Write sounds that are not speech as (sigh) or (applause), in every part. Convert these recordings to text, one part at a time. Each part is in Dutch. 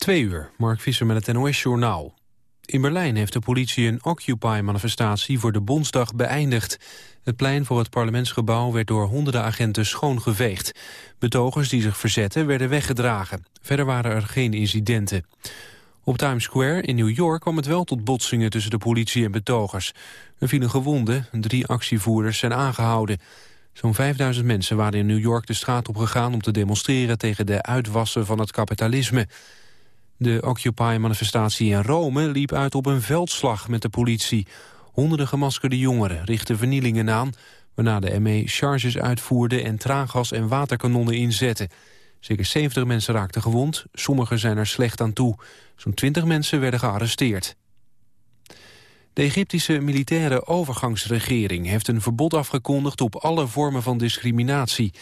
Twee uur, Mark Visser met het NOS-journaal. In Berlijn heeft de politie een Occupy-manifestatie voor de Bondsdag beëindigd. Het plein voor het parlementsgebouw werd door honderden agenten schoongeveegd. Betogers die zich verzetten werden weggedragen. Verder waren er geen incidenten. Op Times Square in New York kwam het wel tot botsingen tussen de politie en betogers. Er vielen gewonden, drie actievoerders zijn aangehouden. Zo'n 5000 mensen waren in New York de straat op gegaan om te demonstreren tegen de uitwassen van het kapitalisme. De Occupy-manifestatie in Rome liep uit op een veldslag met de politie. Honderden gemaskerde jongeren richtten vernielingen aan... waarna de ME charges uitvoerde en traangas en waterkanonnen inzette. Zeker 70 mensen raakten gewond, sommigen zijn er slecht aan toe. Zo'n 20 mensen werden gearresteerd. De Egyptische militaire overgangsregering heeft een verbod afgekondigd op alle vormen van discriminatie.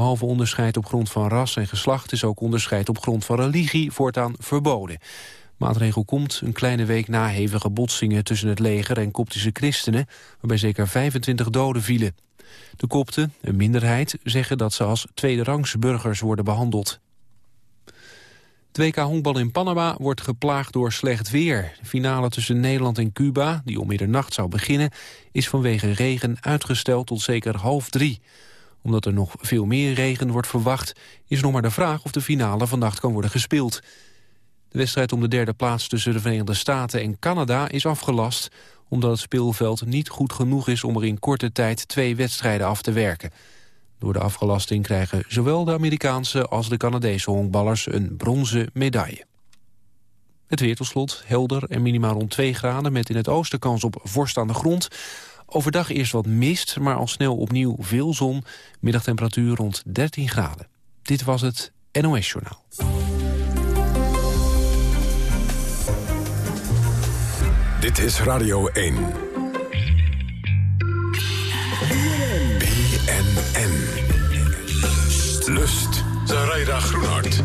Behalve onderscheid op grond van ras en geslacht is ook onderscheid op grond van religie voortaan verboden. Maatregel komt een kleine week na hevige botsingen tussen het leger en koptische christenen, waarbij zeker 25 doden vielen. De kopten, een minderheid, zeggen dat ze als tweederangs burgers worden behandeld. 2K honkbal in Panama wordt geplaagd door slecht weer. De finale tussen Nederland en Cuba, die om middernacht zou beginnen... is vanwege regen uitgesteld tot zeker half drie omdat er nog veel meer regen wordt verwacht... is nog maar de vraag of de finale vannacht kan worden gespeeld. De wedstrijd om de derde plaats tussen de Verenigde Staten en Canada is afgelast... omdat het speelveld niet goed genoeg is om er in korte tijd twee wedstrijden af te werken. Door de afgelasting krijgen zowel de Amerikaanse als de Canadese honkballers een bronzen medaille. Het weer tot slot, helder en minimaal rond 2 graden... met in het oosten kans op vorst aan de grond. Overdag eerst wat mist, maar al snel opnieuw veel zon. Middagtemperatuur rond 13 graden. Dit was het NOS Journaal. Dit is Radio 1. BNN. Lust. Zaraida Groenhart.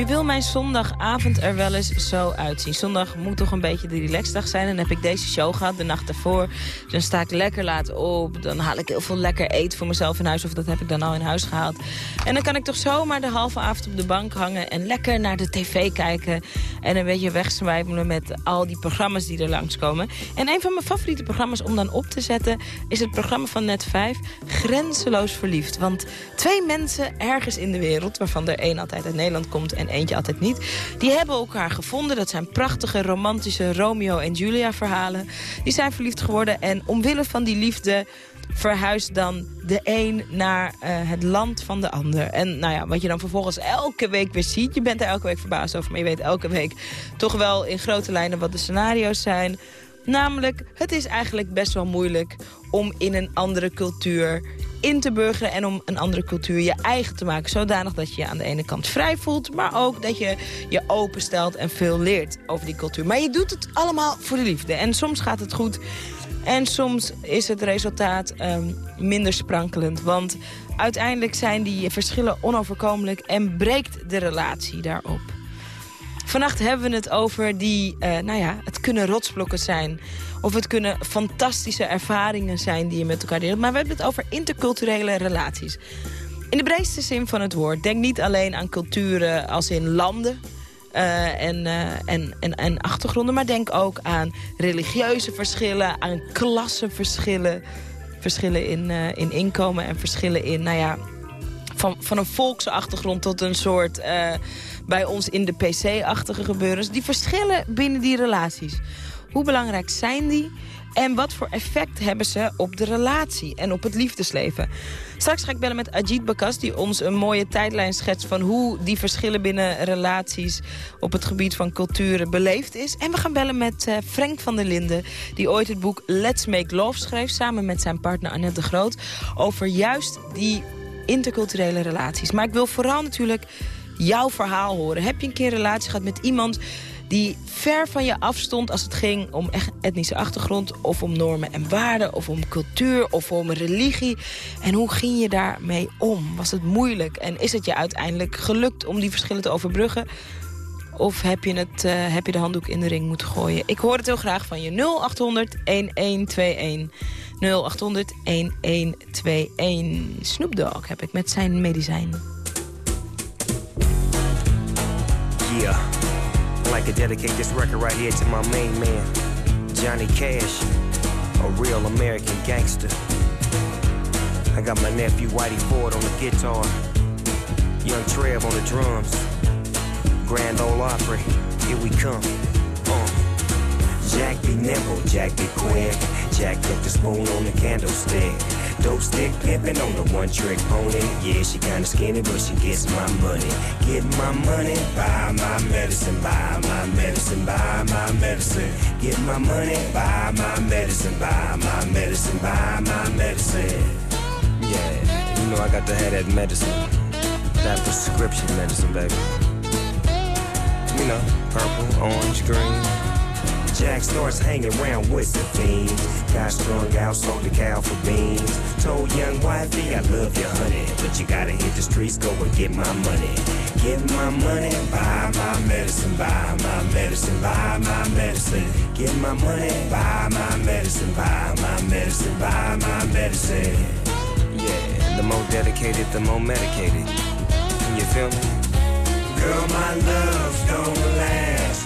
Nu wil mijn zondagavond er wel eens zo uitzien. Zondag moet toch een beetje de relaxdag zijn. Dan heb ik deze show gehad de nacht ervoor. Dan sta ik lekker laat op. Dan haal ik heel veel lekker eten voor mezelf in huis. Of dat heb ik dan al in huis gehaald. En dan kan ik toch zomaar de halve avond op de bank hangen. En lekker naar de tv kijken. En een beetje wegzwijmelen met al die programma's die er langskomen. En een van mijn favoriete programma's om dan op te zetten... is het programma van Net5, Grenzeloos Verliefd. Want twee mensen ergens in de wereld... waarvan er één altijd uit Nederland komt en eentje altijd niet. Die hebben elkaar gevonden. Dat zijn prachtige, romantische Romeo en Julia verhalen. Die zijn verliefd geworden en omwille van die liefde verhuist dan de een naar uh, het land van de ander. En nou ja, wat je dan vervolgens elke week weer ziet... je bent er elke week verbaasd over, maar je weet elke week... toch wel in grote lijnen wat de scenario's zijn. Namelijk, het is eigenlijk best wel moeilijk om in een andere cultuur in te burgeren en om een andere cultuur je eigen te maken. Zodanig dat je je aan de ene kant vrij voelt... maar ook dat je je openstelt en veel leert over die cultuur. Maar je doet het allemaal voor de liefde. En soms gaat het goed en soms is het resultaat um, minder sprankelend. Want uiteindelijk zijn die verschillen onoverkomelijk en breekt de relatie daarop. Vannacht hebben we het over die, uh, nou ja, het kunnen rotsblokken zijn. Of het kunnen fantastische ervaringen zijn die je met elkaar deelt. Maar we hebben het over interculturele relaties. In de breedste zin van het woord. Denk niet alleen aan culturen als in landen... En, uh, en, en, en achtergronden. Maar denk ook aan religieuze verschillen, aan klassenverschillen. Verschillen in, in inkomen en verschillen in, nou ja, van, van een volksachtergrond tot een soort bij ons in de PC-achtige gebeuren. Die verschillen binnen die relaties. Hoe belangrijk zijn die? En wat voor effect hebben ze op de relatie en op het liefdesleven? Straks ga ik bellen met Ajit Bakas, die ons een mooie tijdlijn schetst... van hoe die verschillen binnen relaties op het gebied van culturen beleefd is. En we gaan bellen met uh, Frank van der Linden, die ooit het boek Let's Make Love schreef... samen met zijn partner Annette de Groot, over juist die interculturele relaties. Maar ik wil vooral natuurlijk jouw verhaal horen. Heb je een keer een relatie gehad met iemand die ver van je afstond als het ging om etnische achtergrond... of om normen en waarden, of om cultuur, of om religie. En hoe ging je daarmee om? Was het moeilijk? En is het je uiteindelijk gelukt om die verschillen te overbruggen? Of heb je, het, uh, heb je de handdoek in de ring moeten gooien? Ik hoor het heel graag van je. 0800-1121. 0800-1121. Snoop Dogg heb ik met zijn medicijnen. Yeah, I'd like to dedicate this record right here to my main man, Johnny Cash, a real American gangster. I got my nephew Whitey Ford on the guitar, young Trev on the drums, Grand Ole Opry, here we come. Jack be nimble, Jack be quick, Jack put the spoon on the candlestick. Dope stick pimpin' on the one trick pony. Yeah, she kinda skinny, but she gets my money. Get my money, buy my medicine, buy my medicine, buy my medicine. Get my money, buy my medicine, buy my medicine, buy my medicine. Yeah, you know I got to have that medicine. That prescription medicine, baby. You know, purple, orange, green. Jack starts hanging around with the fiends. Got strung out, sold the cow for beans. Told young wifey, I love you, honey. But you gotta hit the streets, go and get my money. Get my money, buy my medicine, buy my medicine, buy my medicine. Get my money, buy my medicine, buy my medicine, buy my medicine. Yeah, the more dedicated, the more medicated. You feel me? Girl, my love's gonna last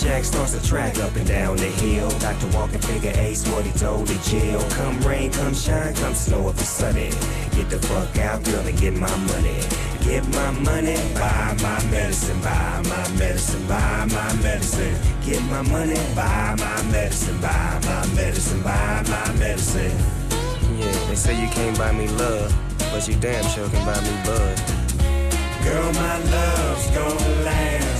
Jack starts to track up and down the hill. Dr. Walker figure ace what he told the jail. Come rain, come shine, come snow if it's sunny. Get the fuck out, girl, and get my money. Get my money, buy my medicine, buy my medicine, buy my medicine. Get my money, buy my medicine, buy my medicine, buy my medicine. Yeah, they say you can't buy me love, but you damn sure can buy me bud. Girl, my love's gonna last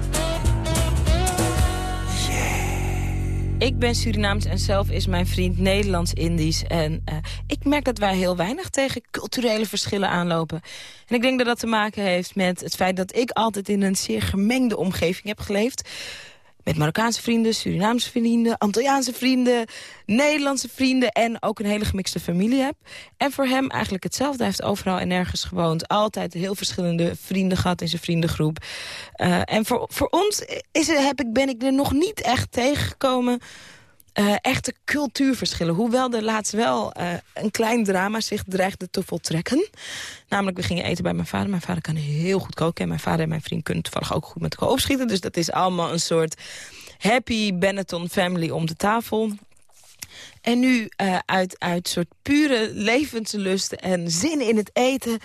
Ik ben Surinaams en zelf is mijn vriend Nederlands-Indisch. En uh, ik merk dat wij heel weinig tegen culturele verschillen aanlopen. En ik denk dat dat te maken heeft met het feit dat ik altijd in een zeer gemengde omgeving heb geleefd met Marokkaanse vrienden, Surinaamse vrienden, Antilliaanse vrienden, Nederlandse vrienden en ook een hele gemixte familie heb. En voor hem eigenlijk hetzelfde. Hij heeft overal en nergens gewoond. Altijd heel verschillende vrienden gehad in zijn vriendengroep. Uh, en voor, voor ons is, heb ik, ben ik er nog niet echt tegengekomen uh, echte cultuurverschillen. Hoewel er laatst wel uh, een klein drama zich dreigde te voltrekken. Namelijk, we gingen eten bij mijn vader. Mijn vader kan heel goed koken. En mijn vader en mijn vriend kunnen toevallig ook goed met elkaar opschieten. Dus dat is allemaal een soort happy Benetton family om de tafel. En nu uh, uit, uit soort pure levenslust en zin in het eten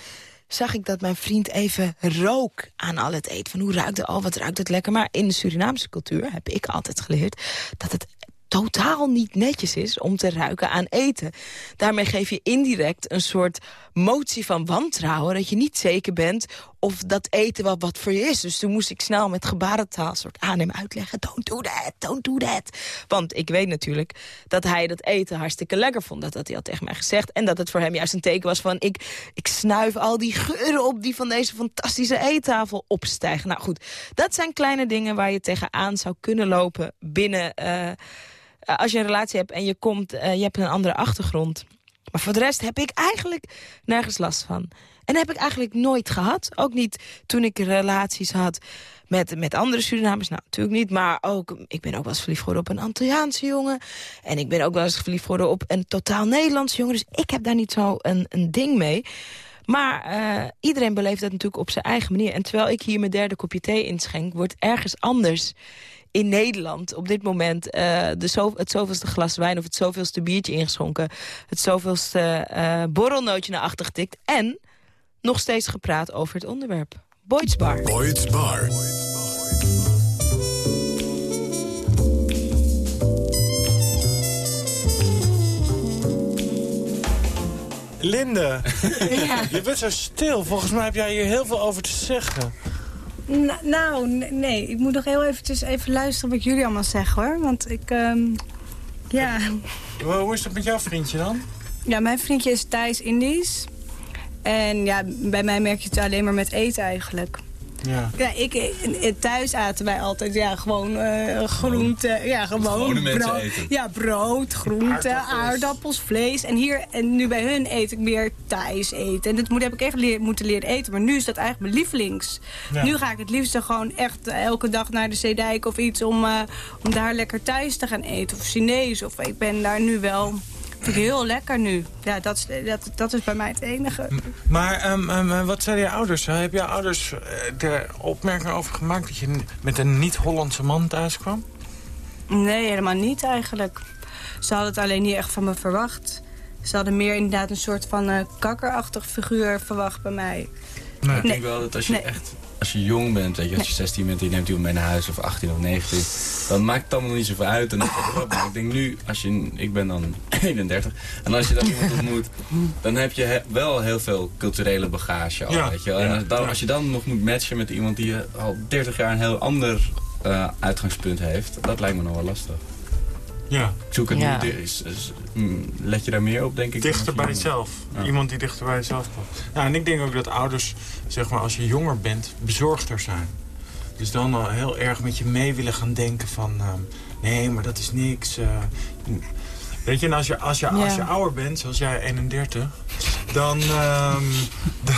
zag ik dat mijn vriend even rook aan al het eten. Van hoe ruikt het al, wat ruikt het lekker. Maar in de Surinaamse cultuur heb ik altijd geleerd... dat het totaal niet netjes is om te ruiken aan eten. Daarmee geef je indirect een soort motie van wantrouwen... dat je niet zeker bent of dat eten wel wat voor je is. Dus toen moest ik snel met gebarentaal soort aan hem uitleggen... don't do that, don't do that. Want ik weet natuurlijk dat hij dat eten hartstikke lekker vond. Dat had hij al tegen mij gezegd. En dat het voor hem juist een teken was van... ik, ik snuif al die geuren op die van deze fantastische eettafel opstijgen. Nou goed, dat zijn kleine dingen waar je tegenaan zou kunnen lopen binnen... Uh, als je een relatie hebt en je, komt, uh, je hebt een andere achtergrond. Maar voor de rest heb ik eigenlijk nergens last van. En heb ik eigenlijk nooit gehad. Ook niet toen ik relaties had met, met andere Surinamers. Nou, natuurlijk niet. Maar ook, ik ben ook wel eens verliefd geworden op een Antilliaanse jongen. En ik ben ook wel eens verliefd geworden op een totaal Nederlandse jongen. Dus ik heb daar niet zo een, een ding mee. Maar uh, iedereen beleeft dat natuurlijk op zijn eigen manier. En terwijl ik hier mijn derde kopje thee inschenk... wordt ergens anders in Nederland op dit moment uh, de zo, het zoveelste glas wijn... of het zoveelste biertje ingeschonken... het zoveelste uh, borrelnootje naar achter getikt... en nog steeds gepraat over het onderwerp. Boyd's Bar. Boyd's Bar. Linde, (laughs) ja. je bent zo stil. Volgens mij heb jij hier heel veel over te zeggen. Nou, nee. Ik moet nog heel eventjes even luisteren wat jullie allemaal zeggen, hoor. Want ik... Um... Ja. Hoe is het met jouw vriendje dan? Ja, mijn vriendje is Thais-Indisch. En ja, bij mij merk je het alleen maar met eten eigenlijk. Ja. Ja, ik, eh, thuis aten wij altijd ja, gewoon uh, groente. Ja, gewoon brood. Eten. Ja, brood, groente, aardappels. aardappels. vlees. En hier en nu bij hun eet ik meer thuis eten. En dat moet, heb ik echt leer, moeten leren eten. Maar nu is dat eigenlijk mijn lievelings. Nu ga ik het liefst gewoon echt elke dag naar de Zeedijk of iets... Om, uh, om daar lekker thuis te gaan eten. Of Chinees. Of ik ben daar nu wel vind ik heel lekker nu. Ja, dat is, dat, dat is bij mij het enige. Maar um, wat zeiden je ouders? Heb je ouders eh, er opmerking over gemaakt... dat je met een niet-Hollandse man thuis kwam? Nee, helemaal niet eigenlijk. Ze hadden het alleen niet echt van me verwacht. Ze hadden meer inderdaad een soort van uh, kakkerachtig figuur verwacht bij mij. Nee. Ik denk wel dat als je echt als je jong bent, weet je, als je 16 bent en je neemt iemand mee naar huis of 18 of 19, dan maakt het allemaal niet zoveel uit. En ik denk nu, als je, ik ben dan (laughs) 31, en als je dan iemand ontmoet, dan heb je wel heel veel culturele bagage al, weet je wel. En dan, als je dan nog moet matchen met iemand die al 30 jaar een heel ander uh, uitgangspunt heeft, dat lijkt me nog wel lastig. Ja. Zoek het ja. Is, mm, let je daar meer op, denk ik? Dichter bij jezelf. Iemand die dichter bij jezelf komt. Nou, en ik denk ook dat ouders, zeg maar, als je jonger bent, bezorgder zijn. Dus dan al heel erg met je mee willen gaan denken van... Ehm, nee, maar dat is niks. Uh, weet je, en als je, als, je, als je ouder bent, zoals jij 31... Dan, um, (laughs) dan,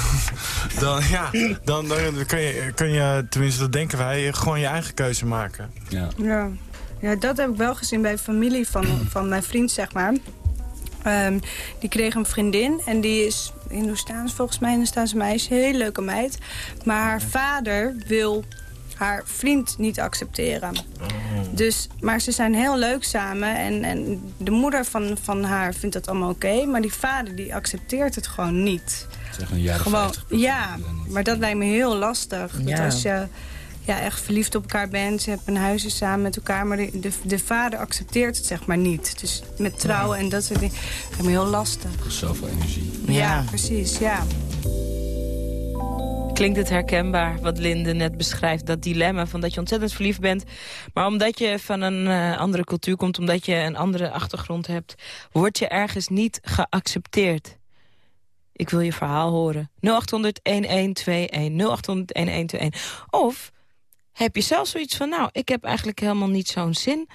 dan, ja, dan, dan kan, je, kan je, tenminste dat denken wij, gewoon je eigen keuze maken. Ja. ja. Ja, dat heb ik wel gezien bij familie van, van mijn vriend, zeg maar. Um, die kreeg een vriendin en die is Hindoestaans, volgens mij Hindoestaanse meisje. Heel leuke meid. Maar haar vader wil haar vriend niet accepteren. Oh. Dus, maar ze zijn heel leuk samen. En, en de moeder van, van haar vindt dat allemaal oké. maar die vader die accepteert het gewoon niet. Zeg een jaar gewoon, Ja, maar dat lijkt me heel lastig. Ja. Dat als je ja, echt verliefd op elkaar bent. Ze hebben een huisje samen met elkaar. Maar de, de, de, vader accepteert het zeg maar niet. Dus met trouwen en dat soort dingen. Dat is heel lastig. Zoveel energie. Ja, precies. Ja. Klinkt het herkenbaar wat Linde net beschrijft. Dat dilemma van dat je ontzettend verliefd bent. Maar omdat je van een uh, andere cultuur komt. Omdat je een andere achtergrond hebt. Word je ergens niet geaccepteerd. Ik wil je verhaal horen. 0800-1121. 0800-1121. Of heb je zelf zoiets van... nou, ik heb eigenlijk helemaal niet zo'n zin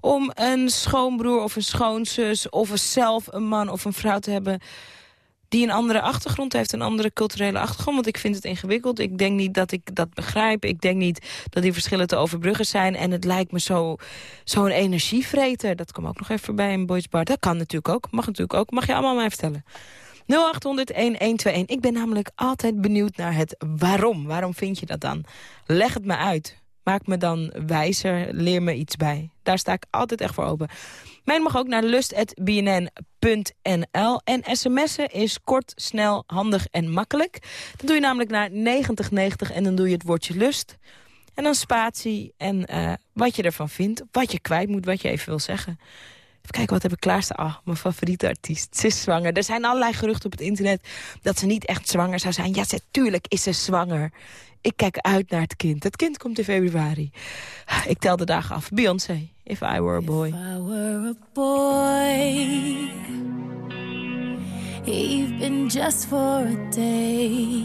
om een schoonbroer of een schoonzus... of zelf een man of een vrouw te hebben die een andere achtergrond heeft, een andere culturele achtergrond. Want ik vind het ingewikkeld. Ik denk niet dat ik dat begrijp. Ik denk niet dat die verschillen te overbruggen zijn. En het lijkt me zo'n zo energievreter. Dat komt ook nog even bij een boys bar. Dat kan natuurlijk ook. Mag natuurlijk ook. Mag je allemaal mij vertellen. 0800-1121. Ik ben namelijk altijd benieuwd naar het waarom. Waarom vind je dat dan? Leg het me uit. Maak me dan wijzer. Leer me iets bij. Daar sta ik altijd echt voor open. Mijn mag ook naar lust.bnn.nl. En sms'en is kort, snel, handig en makkelijk. Dan doe je namelijk naar 9090 en dan doe je het woordje lust. En dan spatie en uh, wat je ervan vindt. Wat je kwijt moet, wat je even wil zeggen. Even kijken, wat heb ik klaarstaan? Ah, mijn favoriete artiest. Ze is zwanger. Er zijn allerlei geruchten op het internet dat ze niet echt zwanger zou zijn. Ja, ze, tuurlijk is ze zwanger. Ik kijk uit naar het kind. Het kind komt in februari. Ik tel de dagen af. Beyoncé, If I Were a Boy. If I were a boy Even just for a day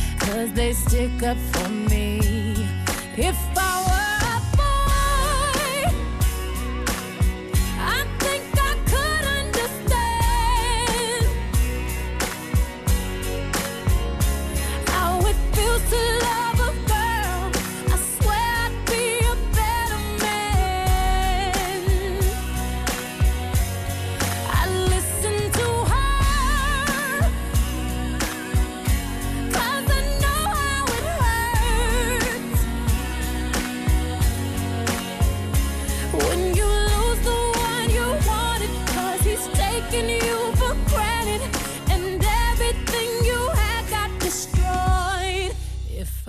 cause they stick up for me. If I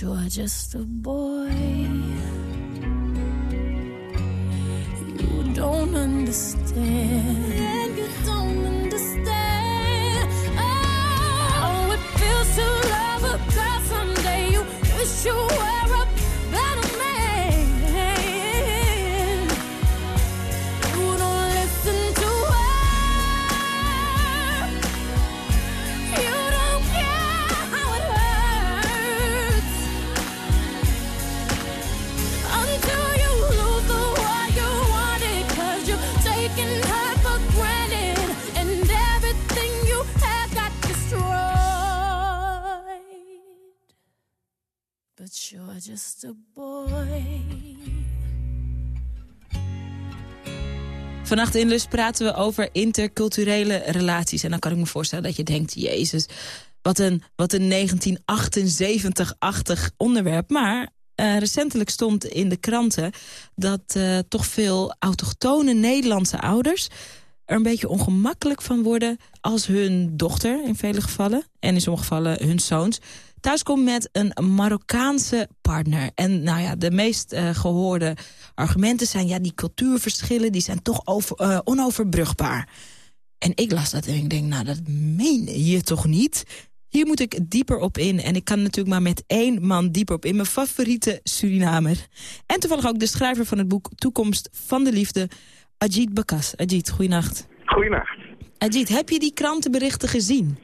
you're just a boy. You don't understand. Vannacht in Lust praten we over interculturele relaties. En dan kan ik me voorstellen dat je denkt... Jezus, wat een, wat een 1978-achtig onderwerp. Maar eh, recentelijk stond in de kranten... dat eh, toch veel autochtone Nederlandse ouders... er een beetje ongemakkelijk van worden... als hun dochter, in vele gevallen... en in sommige gevallen hun zoons... thuiskomt met een Marokkaanse partner. En nou ja, de meest eh, gehoorde argumenten zijn... ja, die cultuurverschillen die zijn toch over, eh, onoverbrugbaar. En ik las dat en ik denk, nou, dat meen je toch niet? Hier moet ik dieper op in. En ik kan natuurlijk maar met één man dieper op in. Mijn favoriete Surinamer. En toevallig ook de schrijver van het boek Toekomst van de Liefde... Ajit Bakas. Ajit, goeienacht. Goeienacht. Ajit, heb je die krantenberichten gezien?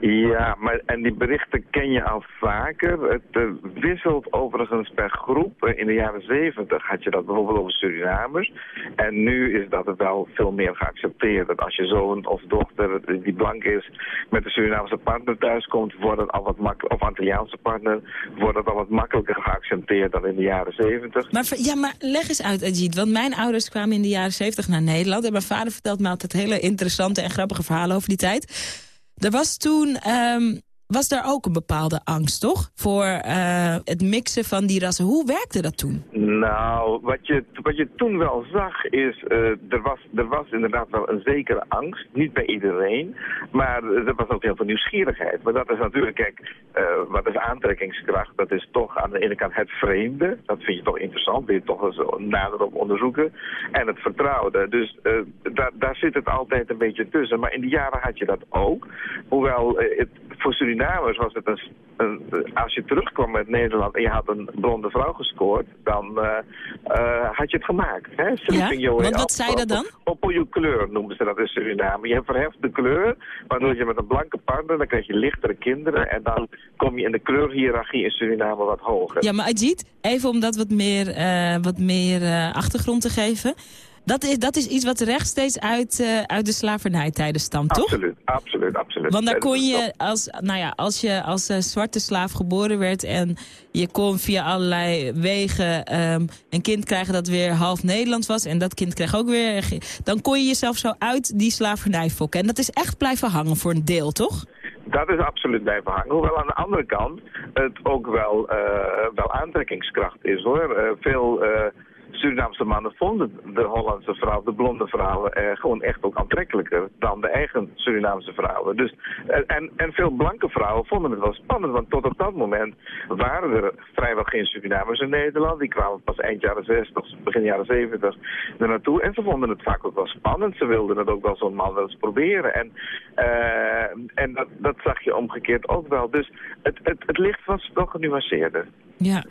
Ja, maar en die berichten ken je al vaker. Het eh, wisselt overigens per groep. Eh, In de jaren zeventig had je dat bijvoorbeeld over Surinamers. En nu is dat wel veel meer geaccepteerd. Dat als je zoon of dochter die blank is met een Surinaamse partner thuiskomt, wordt het al wat makkelijker, of Antilliaanse partner, wordt het al wat makkelijker geaccepteerd dan in de jaren zeventig. Maar, ja, maar leg eens uit, Ajit. Want mijn ouders kwamen in de jaren 70 naar Nederland. En mijn vader vertelt me altijd hele interessante en grappige verhalen over die tijd. Er was toen... ehm, was daar ook een bepaalde angst, toch? Voor eh, het mixen van die rassen. Hoe werkte dat toen? Nou, wat je, wat je toen wel zag is, eh, er, was, er was inderdaad wel een zekere angst. Niet bij iedereen, maar er was ook heel veel nieuwsgierigheid. Maar dat is natuurlijk, kijk, eh, wat is aantrekkingskracht? Dat is toch aan de ene kant het vreemde. Dat vind je toch interessant, wil je toch eens nader op onderzoeken. En het vertrouwde. Dus daar, daar zit het altijd een beetje tussen. Maar in die jaren had je dat ook. Hoewel, het, voor Surinamers was het een, een- als je terugkwam uit Nederland en je had een blonde vrouw gescoord, dan eh, eh, had je het gemaakt. Hè? Way Want wat zei dat dan? Op, kleur noemen ze dat in Suriname. Je verheft de kleur, waardoor je met een blanke partner, dan krijg je lichtere kinderen en dan kom je in de kleurhiërarchie in Suriname wat hoger. Ja, maar Ajit, even om dat wat meer, eh, wat meer achtergrond te geven. Dat is, dat is iets wat rechtstreeks uit, uh, uit de slavernijtijden stamt, toch? Absoluut, absoluut, absoluut. Want daar kon je, als, nou ja, als je als uh, zwarte slaaf geboren werd... en je kon via allerlei wegen um, een kind krijgen dat weer half Nederlands was... en dat kind kreeg ook weer... dan kon je jezelf zo uit die slavernij fokken. En dat is echt blijven hangen voor een deel, toch? Dat is absoluut blijven hangen. Hoewel aan de andere kant het ook wel, uh, wel aantrekkingskracht is, hoor. veel... Surinaamse mannen vonden de Hollandse vrouw, de blonde vrouwen, eh, gewoon echt ook aantrekkelijker dan de eigen Surinaamse vrouwen. Dus, en, en veel blanke vrouwen vonden het wel spannend, want tot op dat moment waren er vrijwel geen Surinamers in Nederland. Die kwamen pas eind jaren 60, begin jaren 70 er naartoe. En ze vonden het vaak ook wel spannend. Ze wilden het ook wel zo'n man wel eens proberen. En, uh, en dat, dat zag je omgekeerd ook wel. Dus het, het, het licht was wel genuanceerder. Ja,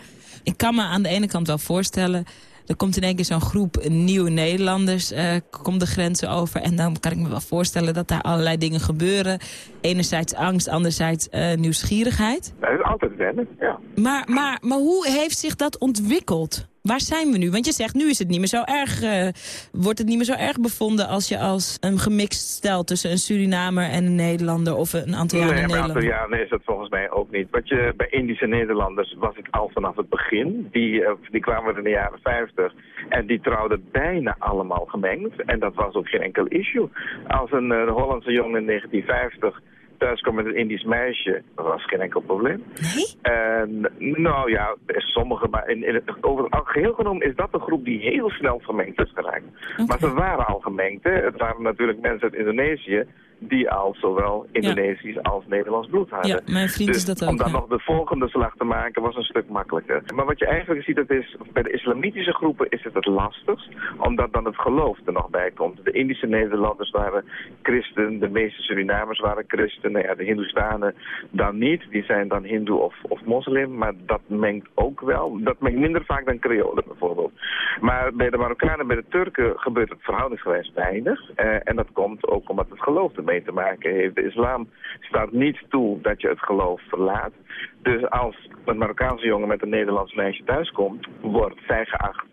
ik kan me aan de ene kant wel voorstellen er komt in één keer zo'n groep nieuwe Nederlanders uh, komt de grenzen over. En dan kan ik me wel voorstellen dat daar allerlei dingen gebeuren. Enerzijds angst, anderzijds uh, nieuwsgierigheid. Dat is altijd wennen, ja. Maar, maar, maar hoe heeft zich dat ontwikkeld? Waar zijn we nu? Want je zegt, nu is het niet meer zo erg, uh, wordt het niet meer zo erg bevonden als je als een gemixt stel tussen een Surinamer en een Nederlander of een Antilliaan nee, Nederlander. Nee, is dat volgens mij ook niet. Wat je bij Indische Nederlanders was het al vanaf het begin. Die, uh, die kwamen in de jaren 50 en die trouwden bijna allemaal gemengd. En dat was ook geen enkel issue. Als een uh, Hollandse jongen in 1950 thuis kwam met een Indisch meisje, dat was geen enkel probleem. Nee? En, nou ja, sommige, maar in, in het, over het geheel genomen is dat een groep die heel snel gemengd is geraakt. Okay. Maar ze waren al gemengd. Hè. Het waren natuurlijk mensen uit Indonesië die al zowel Indonesisch ja. als Nederlands bloed hadden. Ja, mijn vriend dus is dat ook. Om dan ja. nog de volgende slag te maken was een stuk makkelijker. Maar wat je eigenlijk ziet, dat is, bij de islamitische groepen is het het lastigst, omdat dan het geloof er nog bij komt. De Indische Nederlanders waren christen, de meeste Surinamers waren christen, nou ja, de Hindoestanen dan niet. Die zijn dan hindoe of, of moslim, maar dat mengt ook wel. Dat mengt minder vaak dan Creolen bijvoorbeeld. Maar bij de Marokkanen en bij de Turken gebeurt het verhoudingsgewijs weinig. Uh, en dat komt ook omdat het geloof ermee te maken heeft. De islam staat niet toe dat je het geloof verlaat. Dus als een Marokkaanse jongen met een Nederlands meisje thuiskomt, wordt zij geacht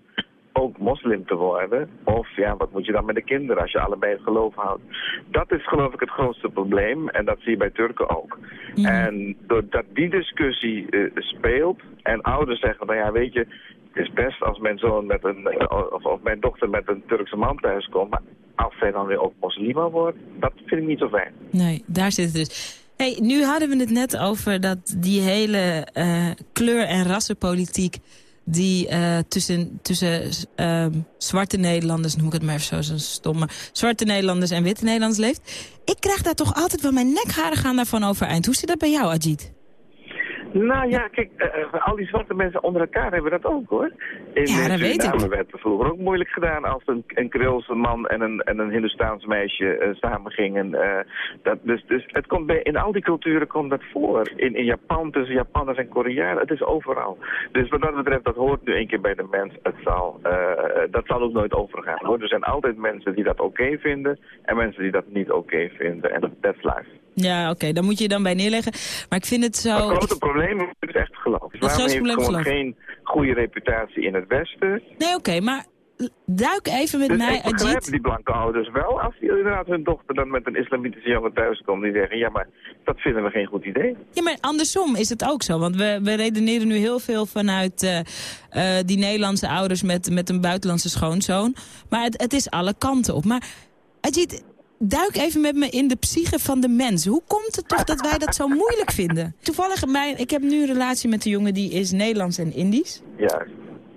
ook moslim te worden. Of ja, wat moet je dan met de kinderen als je allebei het geloof houdt. Dat is geloof ik het grootste probleem en dat zie je bij Turken ook. Ja. En doordat die discussie uh, speelt en ouders zeggen, nou ja weet je, het is best als mijn zoon met een, of, of mijn dochter met een Turkse man thuiskomt, maar als zij dan weer ook moslima wordt, dat vind ik niet zo fijn. Nee, daar zit het dus. Hey, nu hadden we het net over dat die hele uh, kleur- en rassenpolitiek die uh, tussen, tussen uh, zwarte Nederlanders, noem ik het maar even zo, zo'n stomme, zwarte Nederlanders en witte Nederlanders leeft. Ik krijg daar toch altijd wel mijn nekharen gaan daarvan overeind. Hoe zit dat bij jou, Ajit? Nou ja, kijk, uh, al die zwarte mensen onder elkaar hebben dat ook hoor. In ja, dat weet ik. werd het vroeger ook moeilijk gedaan als een, een Creoolse man en een, en een Hindoestaans meisje uh, samen gingen. Uh, dat, dus, dus het komt bij, in al die culturen komt dat voor. In, in Japan, tussen Japanners en Koreanen, het is overal. Dus wat dat betreft, dat hoort nu een keer bij de mens. Het zal, dat zal ook nooit overgaan hoor. Er zijn altijd mensen die dat oké okay vinden en mensen die dat niet oké okay vinden. En that's life. Ja, oké, okay, dan moet je je dan bij neerleggen. Maar ik vind het zo... Het grote probleem is echt geloof. Het Waarom heeft probleem gewoon geloof. geen goede reputatie in het Westen? Nee, oké, okay, maar duik even met dus mij, ik begrijp Ajit. die blanke ouders wel. Als die inderdaad hun dochter dan met een islamitische jongen thuiskomt... die zeggen, ja, maar dat vinden we geen goed idee. Ja, maar andersom is het ook zo. Want we, we redeneren nu heel veel vanuit uh, uh, die Nederlandse ouders... met, met een buitenlandse schoonzoon. Maar het, het is alle kanten op. Maar Ajit, duik even met me in de psyche van de mens. Hoe komt het toch dat wij dat zo moeilijk vinden? Toevallig, mijn, ik heb nu een relatie met een jongen die is Nederlands en Indisch. Ja.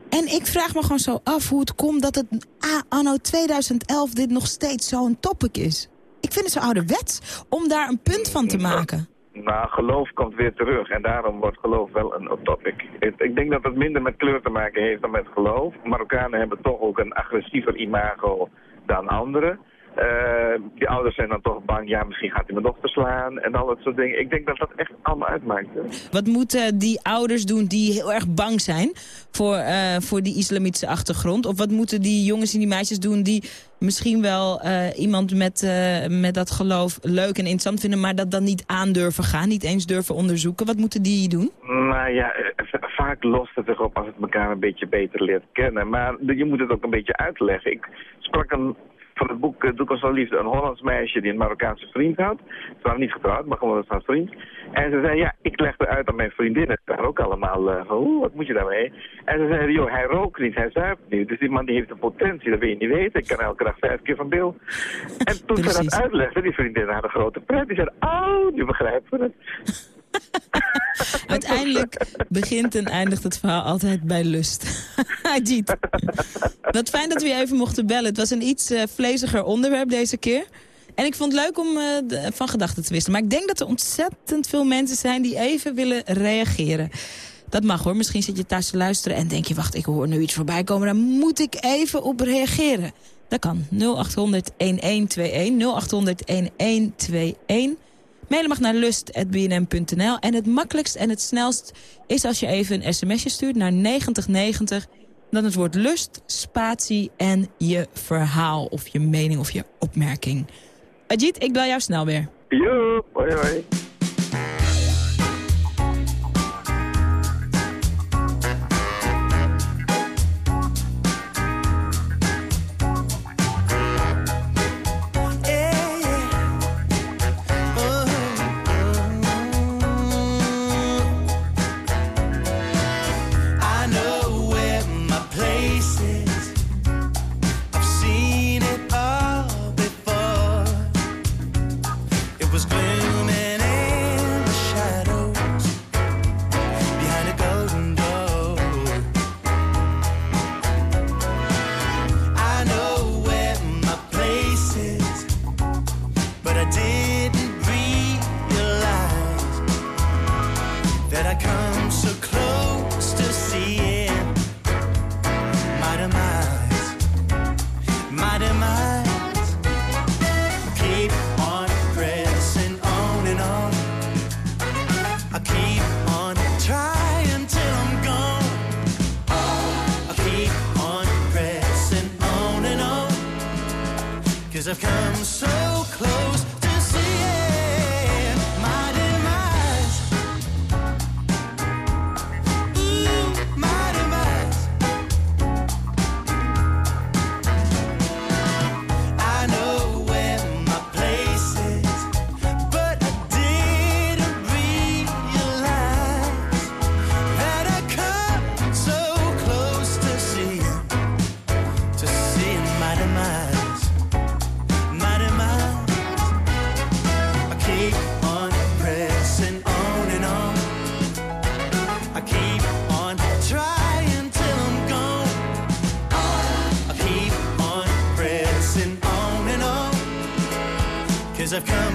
En ik vraag me gewoon zo af hoe het komt dat het ah, anno 2011 dit nog steeds zo'n topic is. Ik vind het zo ouderwets om daar een punt van te maken. Nou, geloof komt weer terug en daarom wordt geloof wel een topic. Ik denk dat het minder met kleur te maken heeft dan met geloof. Marokkanen hebben toch ook een agressiever imago dan anderen. Eh, die ouders zijn dan toch bang, ja, misschien gaat hij mijn dochter slaan en al dat soort dingen. Ik denk dat dat echt allemaal uitmaakt. Hè? Wat moeten die ouders doen die heel erg bang zijn voor, eh, voor die islamitische achtergrond? Of wat moeten die jongens en die meisjes doen die misschien wel eh, iemand met, eh, met dat geloof leuk en interessant vinden... maar dat dan niet aandurven gaan, niet eens durven onderzoeken? Wat moeten die doen? Nou ja, eh, vaak lost het zich op als het elkaar een beetje beter leert kennen. Maar je moet het ook een beetje uitleggen. Ik sprak een, van het boek eh, Doe ons wel liefde een Hollands meisje die een Marokkaanse vriend had. Ze waren niet getrouwd, maar gewoon een vriend. En ze zei, ja, ik legde uit aan mijn vriendinnen. Waren ook allemaal, eh, wat moet je daarmee? En ze zeiden, joh, hij rookt niet, hij zuipt niet. Dus die man die heeft een potentie, dat wil je niet weten. Ik kan elke dag vijf keer van Bill. En toen ze dat uitlegden, die vriendinnen hadden grote pret. Die zeiden, oh, nu begrijpen we het. (laughs) Uiteindelijk begint en eindigt het verhaal altijd bij lust. (laughs) Wat fijn dat we je even mochten bellen. Het was een iets eh, vleesiger onderwerp deze keer. En ik vond het leuk om eh, van gedachten te wisselen. Maar ik denk dat er ontzettend veel mensen zijn die even willen reageren. Dat mag hoor. Misschien zit je thuis te luisteren en denk je... wacht, ik hoor nu iets voorbij komen. Daar moet ik even op reageren. Dat kan. 0800-1121. 0800-1121. Mailen mag naar lust.bnm.nl. En het makkelijkst en het snelst is als je even een sms'je stuurt naar 9090. Dan het woord lust, spatie en je verhaal of je mening of je opmerking. Ajit, ik bel jou snel weer. Joep, hoi hoi.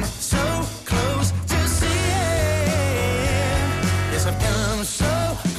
So close to seeing. Yes, I've come so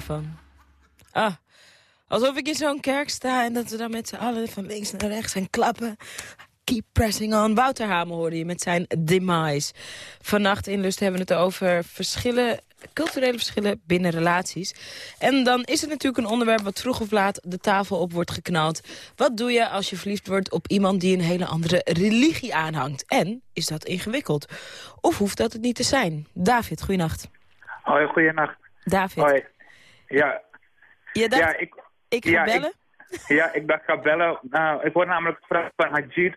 gevoel hiervan. Ah, alsof ik in zo'n kerk sta en dat we dan met z'n allen van links naar rechts gaan klappen. Keep pressing on. Wouter Hamel hoorde je met zijn demise. Vannacht in Lust hebben we het over verschillen culturele verschillen binnen relaties. En dan is het natuurlijk een onderwerp wat vroeg of laat de tafel op wordt geknald. Wat doe je als je verliefd wordt op iemand die een hele andere religie aanhangt? En is dat ingewikkeld? Of hoeft dat het niet te zijn? David, goeienacht. Hoi, goeienacht. David. Hoi. Ja, Je dacht, ja, ik, ik ga ja, bellen? ja, ik dacht, ik ga bellen. Nou, ik hoorde namelijk verhaal van Hajid.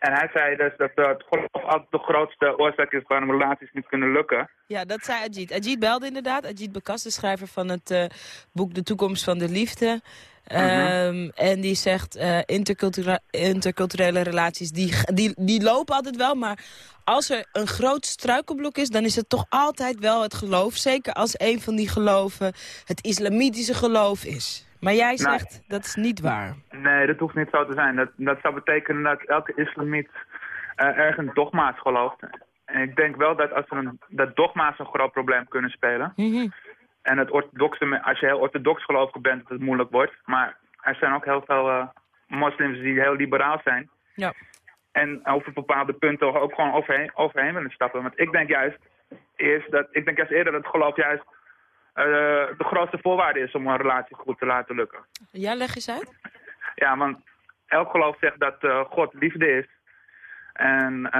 En hij zei dus dat eh, het geloof altijd de grootste oorzaak is waarom relaties niet kunnen lukken. Ja, dat zei Ajit. Ajit belde inderdaad. Ajit Bekas, de schrijver van het eh, boek De Toekomst van de Liefde. Ehm, En die zegt, eh, intercultura- interculturele relaties, die, die, die lopen altijd wel. Maar als er een groot struikelblok is, dan is het toch altijd wel het geloof. Zeker als een van die geloven het islamitische geloof is. Maar jij zegt, dat is niet waar. Nee, dat hoeft niet zo te zijn. Dat, dat zou betekenen dat elke islamiet eh, ergens dogma's gelooft. En ik denk wel dat als er een, dat dogma's een groot probleem kunnen spelen. En het orthodoxe, als je heel orthodox gelovig bent, dat het moeilijk wordt. Maar er zijn ook heel veel eh, moslims die heel liberaal zijn. Ja. En over bepaalde punten ook gewoon overheen, overheen willen stappen. Want ik denk juist eerst dat ik denk juist eerder dat het geloof juist eh, de grootste voorwaarde is om een relatie goed te laten lukken. Ja, leg eens uit. Ja, want elk geloof zegt dat eh, God liefde is. En,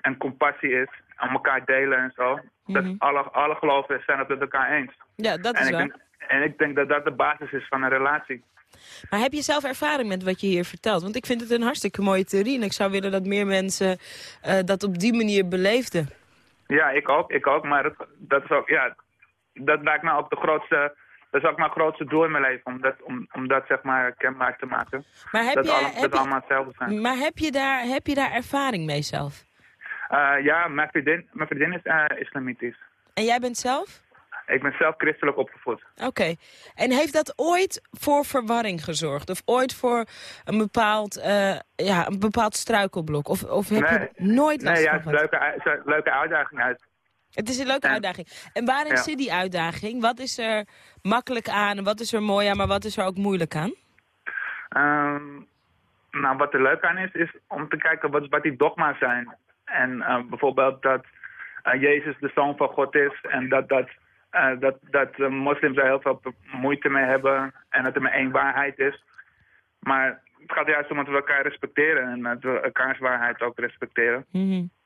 en compassie is. Aan elkaar delen en zo. Dat alle, alle geloven zijn het met elkaar eens. Ja, dat en is ik waar. denk, en ik denk dat dat de basis is van een relatie. Maar heb je zelf ervaring met wat je hier vertelt? Want ik vind het een hartstikke mooie theorie. En ik zou willen dat meer mensen eh, dat op die manier beleefden. Ja, ik ook, ik ook. Maar dat, dat is ook, ja, dat lijkt me ook de grootste, dat is ook mijn grootste doel in mijn leven. Om dat, om, om dat zeg maar kenbaar te maken. Maar heb dat je- alle- heb dat je- allemaal hetzelfde zijn. Maar heb je daar, heb je daar ervaring mee zelf? Eh, ja, mijn vriendin, mijn vriendin is eh, islamitisch. En jij bent zelf? Ik ben zelf christelijk opgevoed. Oké. En heeft dat ooit voor verwarring gezorgd? Of ooit voor een bepaald, eh, ja, een bepaald struikelblok? Of, of heb je nooit last nee, van ja, gehad? leuke, ui- zo- leuke uitdaging uit. Het is een leuke uitdaging. En waarin Ja. zit die uitdaging? Wat is er makkelijk aan wat is er mooi aan, maar wat is er ook moeilijk aan? Ehm, nou, wat er leuk aan is, is om te kijken wat, wat die dogma's zijn. En eh, bijvoorbeeld dat eh, Jezus de Zoon van God is en dat, dat, eh, dat, dat moslims er heel veel moeite mee hebben en dat er maar één waarheid is. Maar het gaat juist om dat we elkaar respecteren en dat we elkaars waarheid ook respecteren.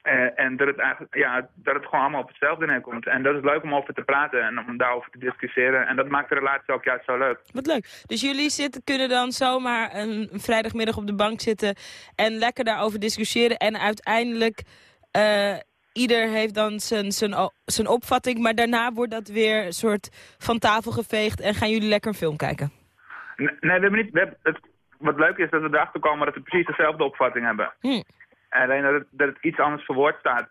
Eh, en dat het, eigenlijk, ja, dat het gewoon allemaal op hetzelfde neerkomt. En dat is leuk om over te praten en om daarover te discussiëren. En dat maakt de relatie ook juist zo leuk. Wat leuk. Dus jullie zitten, kunnen dan zomaar een, een vrijdagmiddag op de bank zitten en lekker daarover discussiëren. En uiteindelijk, eh, ieder heeft dan zijn, zijn, zijn opvatting, maar daarna wordt dat weer een soort van tafel geveegd en gaan jullie lekker een film kijken. Nee, nee, we hebben niet. We hebben, het, wat leuk is dat we erachter komen dat we precies dezelfde opvatting hebben. Hm. Alleen dat het, dat het iets anders verwoord staat.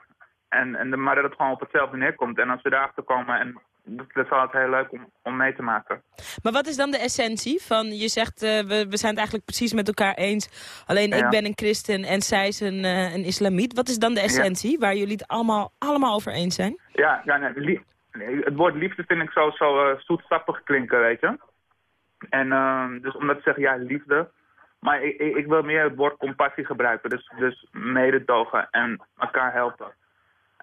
En, en maar dat het gewoon op hetzelfde neerkomt. En als we erachter komen, en dat, dat is altijd heel leuk om, om mee te maken. Maar wat is dan de essentie van, je zegt, eh, we, we zijn het eigenlijk precies met elkaar eens. Alleen ik ben een christen en zij is een, eh, een islamiet. Wat is dan de essentie waar jullie het allemaal, allemaal over eens zijn? Ja, ja nee, het woord liefde vind ik zo, zo zoetsappig klinken, weet je. En ehm, dus om dat te zeggen, ja, liefde. Maar ik, wil meer het woord compassie gebruiken. Dus, dus mededogen en elkaar helpen.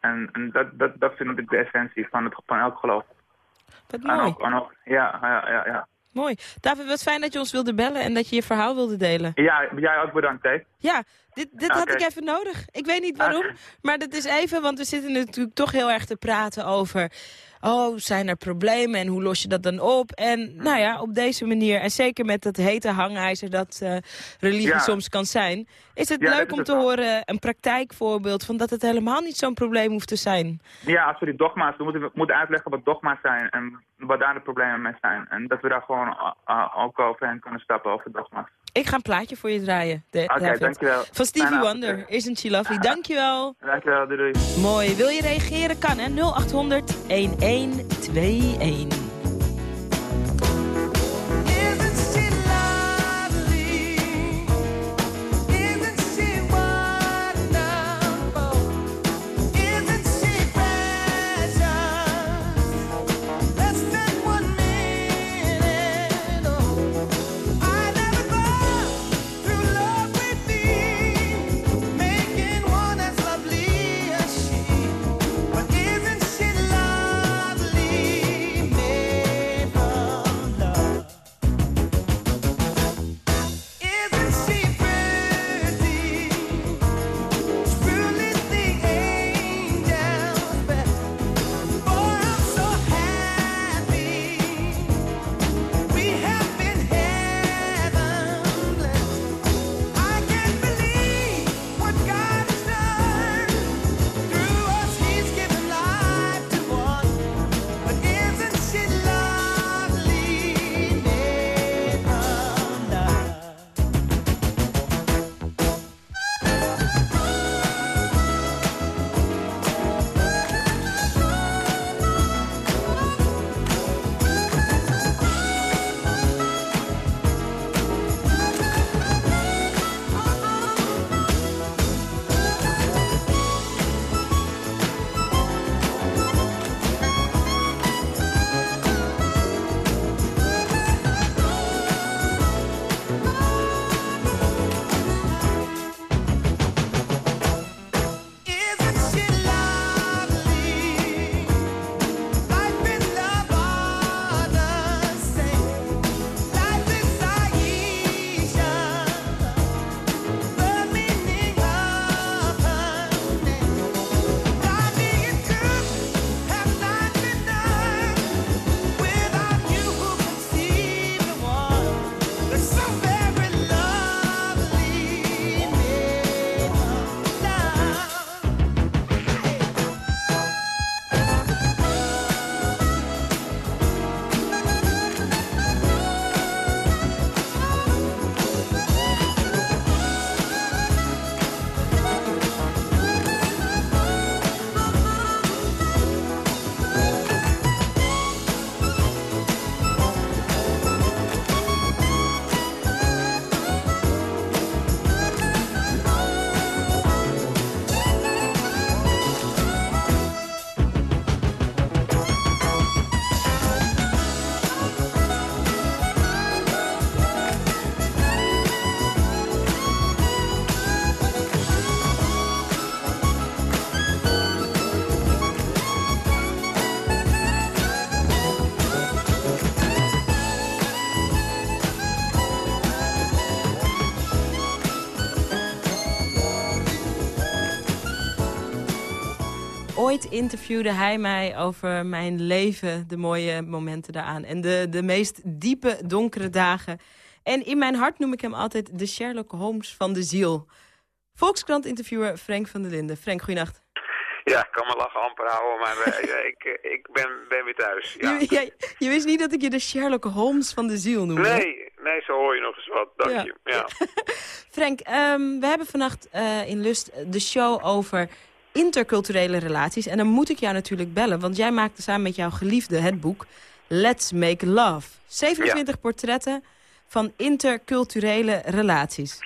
En, en dat, dat, dat vind ik de essentie van, het, van elk geloof. Wat En mooi. ook, en ook, ja, ja, ja, ja. Mooi. David, wat fijn dat je ons wilde bellen en dat je je verhaal wilde delen. Ja, jij ook bedankt, hè. Ja, dit, dit had ik even nodig. Ik weet niet waarom, maar dat is even, want we zitten natuurlijk toch heel erg te praten over... Oh, zijn er problemen en hoe los je dat dan op? En nou ja, op deze manier, en zeker met dat hete hangijzer dat eh, religie Ja. soms kan zijn... is het Ja, leuk om het te wel. horen, een praktijkvoorbeeld... van dat het helemaal niet zo'n probleem hoeft te zijn. Ja, als we die dogma's, dan moeten we moeten uitleggen wat dogma's zijn en wat daar de problemen mee zijn. En dat we daar gewoon uh, ook overheen kunnen stappen over dogma's. Ik ga een plaatje voor je draaien, Oké, dankjewel. Van Stevie Wonder. Isn't She Lovely. Dankjewel. Dankjewel, doei doei. Mooi. Wil je reageren? Kan hè? 0800 1121. Ooit interviewde hij mij over mijn leven, de mooie momenten daaraan. En de, de meest diepe, donkere dagen. En in mijn hart noem ik hem altijd de Sherlock Holmes van de ziel. Volkskrant-interviewer Frank van der Linden. Frank, goeienacht. Ja, ik kan me lachen amper houden, maar (laughs) eh, ik, eh, ik ben, ben weer thuis. Ja. Je, je wist niet dat ik je de Sherlock Holmes van de ziel noemde? Nee, nee, zo hoor je nog eens wat. Dank Ja. je. Ja. (laughs) Frank, ehm, we hebben vannacht eh, in Lust de show over interculturele relaties. En dan moet ik jou natuurlijk bellen, want jij maakte samen met jouw geliefde het boek Let's Make Love. 27 portretten van interculturele relaties.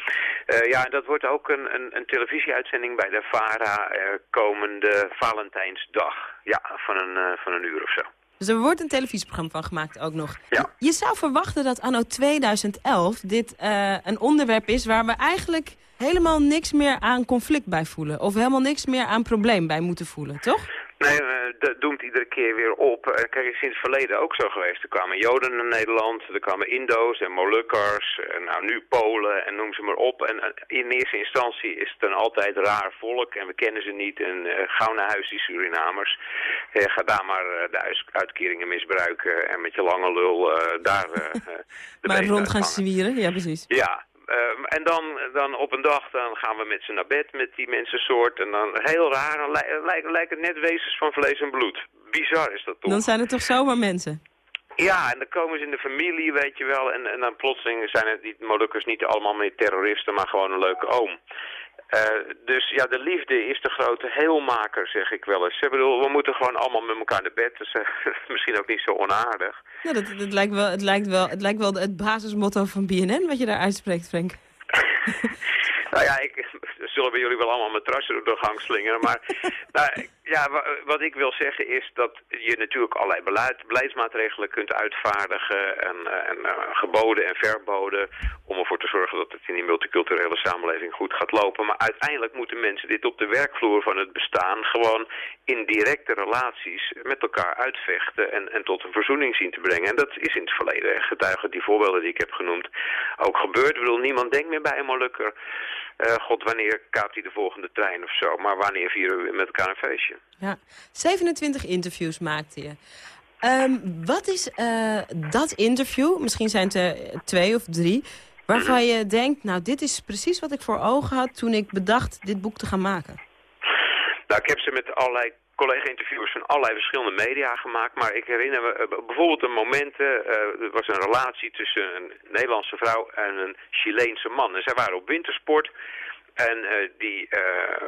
Eh, ja, en dat wordt ook een, een, een televisieuitzending bij de VARA eh, komende Valentijnsdag. Ja, van een, eh, van een uur of zo. Dus er wordt een televisieprogramma van gemaakt ook nog. Ja. Je zou verwachten dat anno 2011 dit een onderwerp is... waar we eigenlijk helemaal niks meer aan conflict bij voelen. Of helemaal niks meer aan probleem bij moeten voelen, toch? Nee, dat doemt iedere keer weer op. Eh, kijk, het is in het verleden ook zo geweest. Er kwamen Joden naar Nederland, er kwamen Indo's en Molukkers, en nou nu Polen en noem ze maar op. En eh, in eerste instantie is het een altijd raar volk en we kennen ze niet. En eh, gauw naar huis die Surinamers. Eh, ga daar maar de uit- uitkeringen misbruiken en met je lange lul daar de (laughs) maar rond gaan zwieren, ja precies. Ja, en dan, dan op een dag dan gaan we met ze naar bed met die mensensoort. En dan heel raar, dan lij- lijken, lijken net wezens van vlees en bloed. Bizar is dat toch? Dan zijn het toch zomaar mensen? Ja, en dan komen ze in de familie, weet je wel. En, en dan plotseling zijn het die Molukkers niet allemaal meer terroristen, maar gewoon een leuke oom. Eh, dus ja, de liefde is de grote heelmaker, zeg ik wel eens. Ik bedoel, we moeten gewoon allemaal met elkaar naar bed. Dus eh, (laughs) misschien ook niet zo onaardig. Nou, dat, dat lijkt wel, het, lijkt wel, het lijkt wel het basismotto van BNN wat je daar uitspreekt, Frank. (laughs) Nou ja, ik, zullen bij jullie wel allemaal matrassen door de gang slingeren. Maar (laughs) nou, ja, wa- wat ik wil zeggen is dat je natuurlijk allerlei beleid, beleidsmaatregelen kunt uitvaardigen. En, eh, en eh, geboden en verboden. Om ervoor te zorgen dat het in die multiculturele samenleving goed gaat lopen. Maar uiteindelijk moeten mensen dit op de werkvloer van het bestaan gewoon in directe relaties met elkaar uitvechten. En, en tot een verzoening zien te brengen. En dat is in het verleden, getuigen die voorbeelden die ik heb genoemd, ook gebeurd. Ik bedoel, niemand denkt meer bij een Molukker. Eh, God, wanneer kaapt hij de volgende trein of zo? Maar wanneer vieren we met elkaar een feestje? Ja. 27 interviews maakte je. Ehm, wat is eh, dat interview, misschien zijn het er twee of drie... waarvan je denkt, nou, dit is precies wat ik voor ogen had... toen ik bedacht dit boek te gaan maken? Nou, ik heb ze met allerlei collega-interviewers van allerlei verschillende media gemaakt. Maar ik herinner me eh, bijvoorbeeld een moment, eh, er was een relatie tussen een Nederlandse vrouw en een Chileense man. En zij waren op wintersport. En eh, die eh,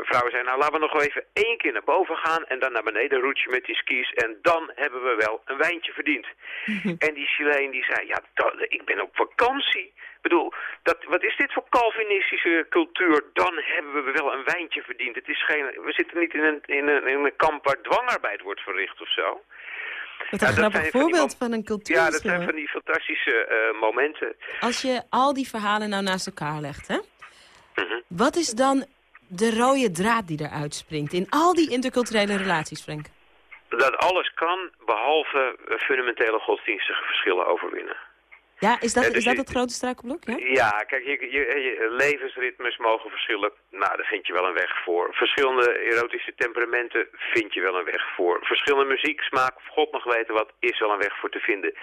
vrouw zei, nou laten we nog wel even één keer naar boven gaan en dan naar beneden roetje met die skis. En dan hebben we wel een wijntje verdiend. (laughs) En die Chileen die zei, ja, dat- ik ben op vakantie. Ik bedoel, dat, wat is dit voor Calvinistische cultuur? Dan hebben we wel een wijntje verdiend. Het is geen, we zitten niet in een, in, een, in een kamp waar dwangarbeid wordt verricht of zo. Wat Ja, een dat grappig van die voorbeeld van een Ja, dat zijn van die fantastische eh, momenten. Als je al die verhalen nou naast elkaar legt, hè? Mhm. Wat is dan de rode draad die eruit springt in al die interculturele relaties, Frank? Dat alles kan, behalve eh, fundamentele godsdienstige verschillen overwinnen. Ja, is dat, Eh, dus is dat het grote struikelblok? Ja? Ja, kijk, je, je, je levensritmes mogen verschillen. Nou, daar vind je wel een weg voor. Verschillende erotische temperamenten vind je wel een weg voor. Verschillende muzieksmaak, of god nog weten wat, is wel een weg voor te vinden.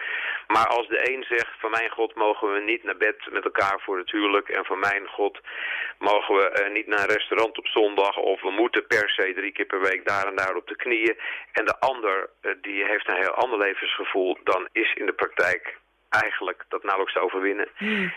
Maar als de een zegt, van mijn god mogen we niet naar bed met elkaar voor het huwelijk... en van mijn god mogen we eh, niet naar een restaurant op zondag... of we moeten per se drie keer per week daar en daar op de knieën... en de ander, eh, die heeft een heel ander levensgevoel... dan is in de praktijk eigenlijk dat nauwelijks te overwinnen.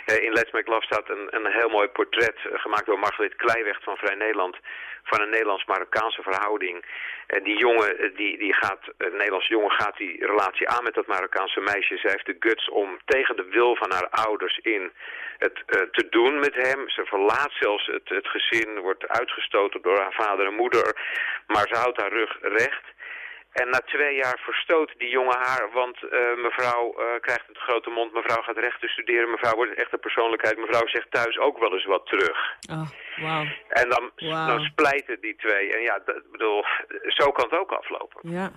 Eh, in Let's Make Love staat een, een heel mooi portret eh, gemaakt door Margreet Kleiweg van Vrij Nederland van een Nederlands-Marokkaanse verhouding. Eh, die jongen, die, die gaat, een Nederlandse jongen gaat die relatie aan met dat Marokkaanse meisje. Zij heeft de guts om tegen de wil van haar ouders in het te doen met hem. Ze verlaat zelfs het, het gezin, wordt uitgestoten door haar vader en moeder. Maar ze houdt haar rug recht. En na twee jaar verstoot die jongen haar, want eh, mevrouw eh, krijgt het grote mond, mevrouw gaat rechten studeren, mevrouw wordt echt een persoonlijkheid, mevrouw zegt thuis ook wel eens wat terug. Oh, wauw. En dan, dan splijten die twee. En ja, dat, bedoel, zo kan het ook aflopen. Ja.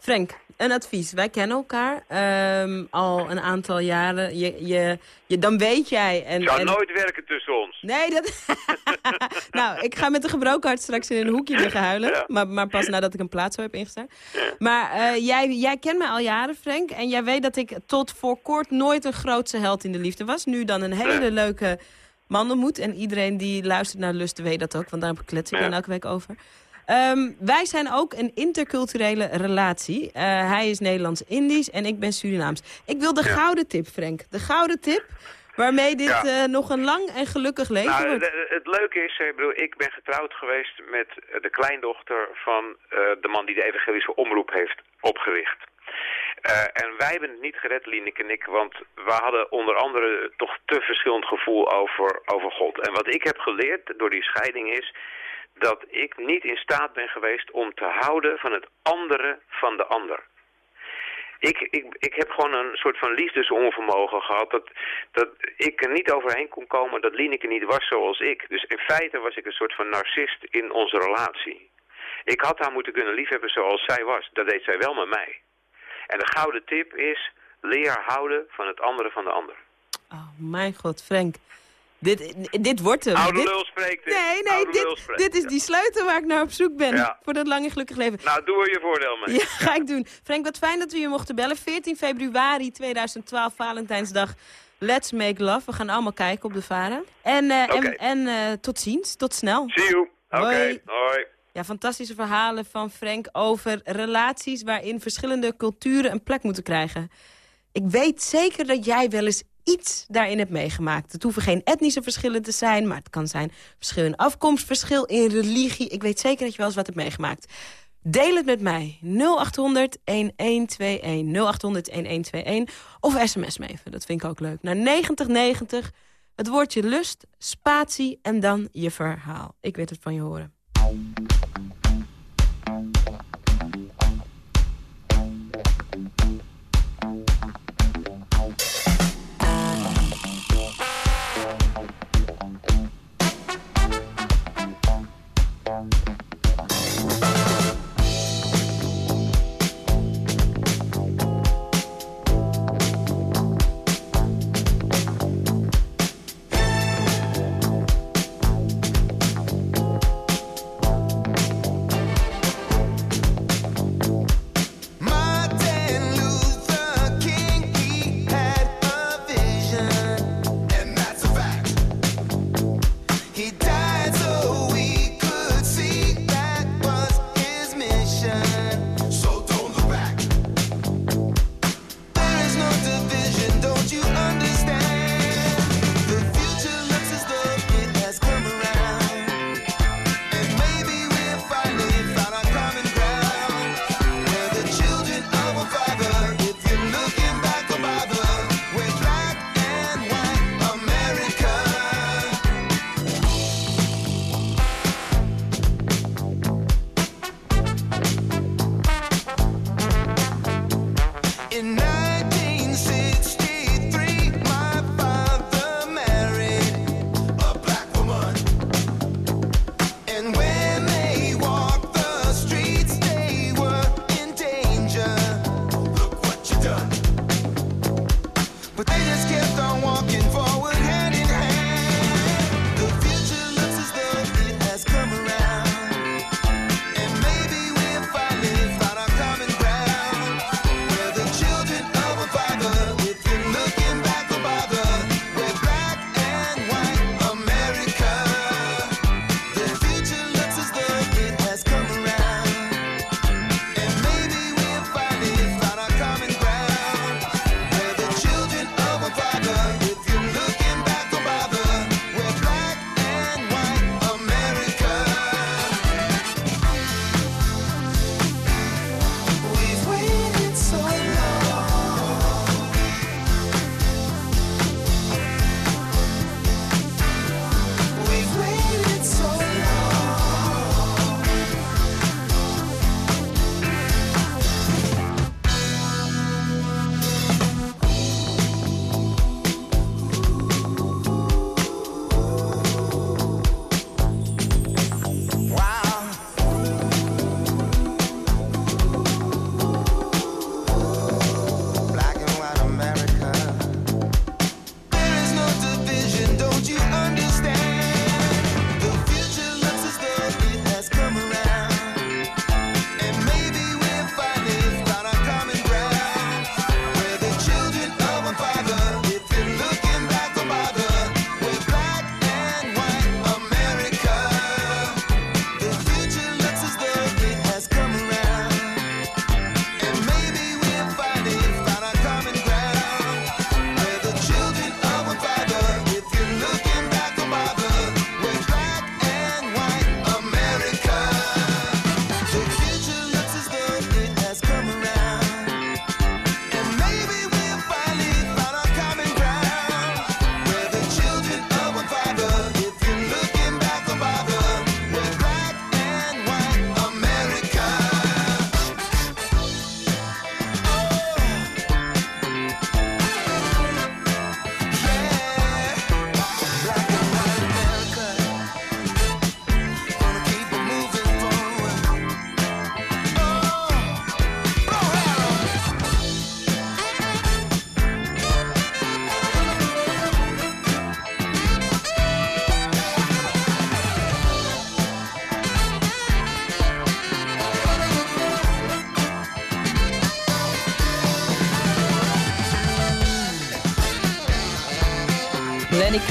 Frank, een advies. Wij kennen elkaar ehm, al een aantal jaren. Je, je, je, dan weet jij... En, Het zou en- nooit werken tussen ons. Nee, dat... (laughs) nou, ik ga met een gebroken hart straks in een hoekje liggen huilen. Maar, maar pas nadat ik een plaats zo heb Maar eh, jij, jij kent mij al jaren, Frank. En jij weet dat ik tot voor kort nooit een grootse held in de liefde was. Nu dan een hele leuke man ontmoet. En iedereen die luistert naar Lust weet dat ook. Want daar klets ik Ja. dan elke week over. Ehm, wij zijn ook een interculturele relatie. Eh, hij is Nederlands-Indisch en ik ben Surinaams. Ik wil de gouden tip, Frank. De gouden tip waarmee dit Ja. eh, nog een lang en gelukkig leven Nou, wordt. het leuke is, ik, bedoel, ik ben getrouwd geweest met eh, de kleindochter van eh, de man die de evangelische omroep heeft opgericht. Eh, en wij hebben het niet gered, Lieneke en ik, want we hadden onder andere toch te verschillend gevoel over, over God. En wat ik heb geleerd door die scheiding is dat ik niet in staat ben geweest om te houden van het andere van de ander. Ik, ik, ik heb gewoon een soort van liefdesonvermogen gehad. Dat, dat ik er niet overheen kon komen dat Lieneke niet was zoals ik. Dus in feite was ik een soort van narcist in onze relatie. Ik had haar moeten kunnen liefhebben zoals zij was. Dat deed zij wel met mij. En de gouden tip is, leer houden van het andere van de ander. Oh, mijn god, Frank. Dit, dit wordt hem. Oude dit, lul spreekt. hè? nee, nee, dit, dit is ja. die sleutel waar ik naar op zoek ben. Ja. Voor dat lang en gelukkig leven. Nou, doe er je voordeel mee. Ja, ga ik doen. Frank, wat fijn dat we je mochten bellen. 14 februari 2012, Valentijnsdag. Let's make love. We gaan allemaal kijken op de varen. En, eh, en, en eh, tot ziens. Tot snel. See you. Oké, hoi. Ja, fantastische verhalen van Frank over relaties waarin verschillende culturen een plek moeten krijgen. Ik weet zeker dat jij wel eens iets daarin hebt meegemaakt. Het hoeven geen etnische verschillen te zijn, maar het kan zijn verschil in afkomst, verschil in religie. Ik weet zeker dat je wel eens wat hebt meegemaakt. Deel het met mij. 0800 1121 0800 1121 of sms me even. Dat vind ik ook leuk. Naar 9090. Het woordje lust, spatie en dan je verhaal. Ik weet het van je horen.